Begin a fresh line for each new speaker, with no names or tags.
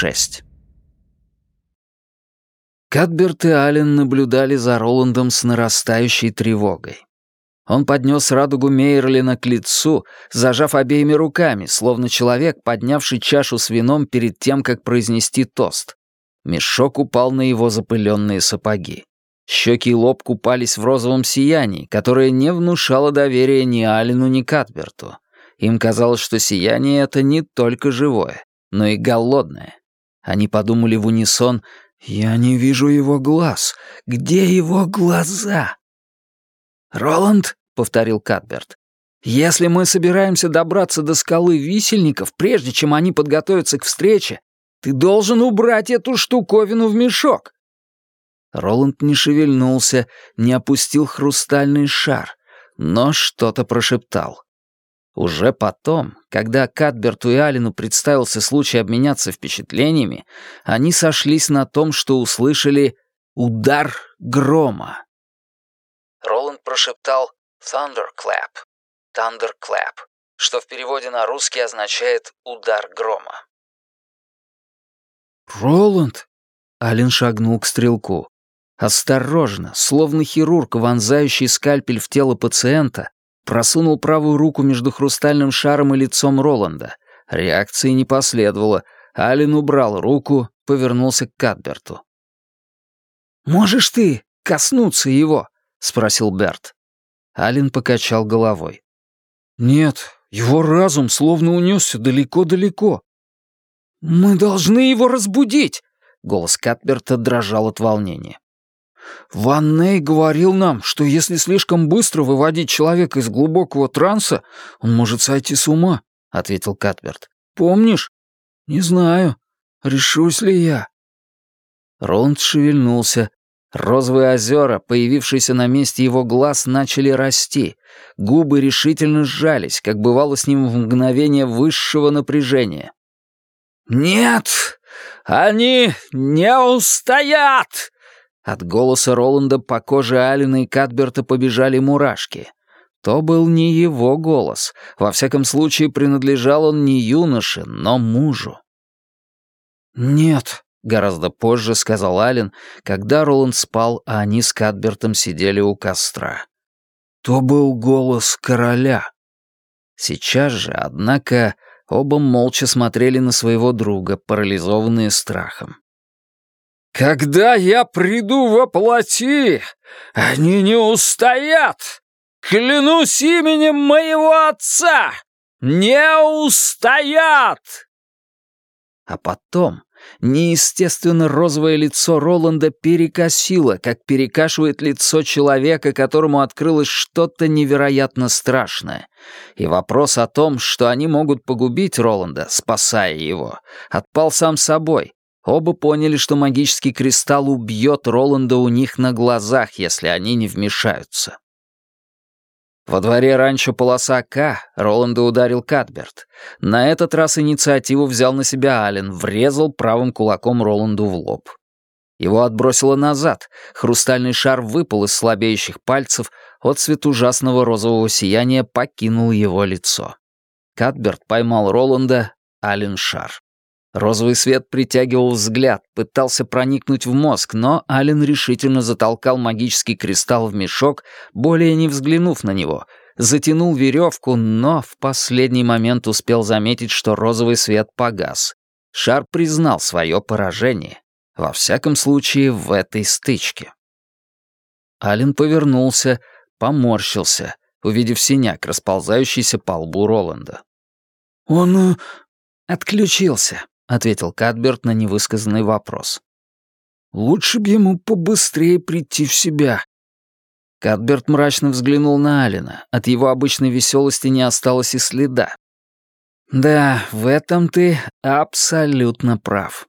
6. Кадберт и Аллен наблюдали за Роландом с нарастающей тревогой. Он поднес радугу Мейерлина к лицу, зажав обеими руками, словно человек, поднявший чашу с вином перед тем, как произнести тост. Мешок упал на его запыленные сапоги. Щеки и лоб купались в розовом сиянии, которое не внушало доверия ни Алину, ни Кадберту. Им казалось, что сияние это не только живое, но и голодное. Они подумали в унисон «Я не вижу его глаз. Где его глаза?» «Роланд», — повторил Кадберт, «если мы собираемся добраться до скалы висельников, прежде чем они подготовятся к встрече, ты должен убрать эту штуковину в мешок». Роланд не шевельнулся, не опустил хрустальный шар, но что-то прошептал. Уже потом, когда Кадберту и Алину представился случай обменяться впечатлениями, они сошлись на том, что услышали удар грома.
Роланд прошептал «Thunderclap», «Thunderclap», что в переводе на русский означает «удар грома».
«Роланд!» — Алин шагнул к стрелку. Осторожно, словно хирург, вонзающий скальпель в тело пациента, просунул правую руку между хрустальным шаром и лицом Роланда. Реакции не последовало. Алин убрал руку, повернулся к Кадберту. «Можешь ты коснуться его?» — спросил Берт. Алин покачал головой. «Нет, его разум словно унесся далеко-далеко». «Мы должны его разбудить!» — голос Катберта дрожал от волнения. Ван говорил нам, что если слишком быстро выводить человека из глубокого транса, он может сойти с ума», — ответил Катберт. «Помнишь?» «Не знаю. Решусь ли я?» Роланд шевельнулся. Розовые озера, появившиеся на месте его глаз, начали расти. Губы решительно сжались, как бывало с ним в мгновение высшего напряжения. «Нет, они не устоят!» От голоса Роланда по коже Алина и Кадберта побежали мурашки. То был не его голос. Во всяком случае, принадлежал он не юноше, но мужу. «Нет», — гораздо позже сказал Ален, когда Роланд спал, а они с Кадбертом сидели у костра. «То был голос короля». Сейчас же, однако, оба молча смотрели на своего друга, парализованные страхом. «Когда я приду во плоти, они не устоят! Клянусь именем моего отца! Не устоят!» А потом неестественно розовое лицо Роланда перекосило, как перекашивает лицо человека, которому открылось что-то невероятно страшное. И вопрос о том, что они могут погубить Роланда, спасая его, отпал сам собой, Оба поняли, что магический кристалл убьет Роланда у них на глазах, если они не вмешаются. Во дворе ранчо полоса К Роланда ударил Кадберт. На этот раз инициативу взял на себя Ален, врезал правым кулаком Роланду в лоб. Его отбросило назад, хрустальный шар выпал из слабеющих пальцев, отцвет ужасного розового сияния покинул его лицо. Кадберт поймал Роланда, Ален шар. Розовый свет притягивал взгляд, пытался проникнуть в мозг, но Ален решительно затолкал магический кристалл в мешок, более не взглянув на него, затянул веревку, но в последний момент успел заметить, что розовый свет погас. Шар признал свое поражение, во всяком случае в этой стычке. Ален повернулся, поморщился, увидев синяк, расползающийся по лбу Роланда. «Он э, отключился», — ответил Кадберт на невысказанный вопрос. «Лучше б ему побыстрее прийти в себя». Кадберт мрачно взглянул на Алина. От его обычной веселости не осталось и следа. «Да, в этом ты абсолютно прав».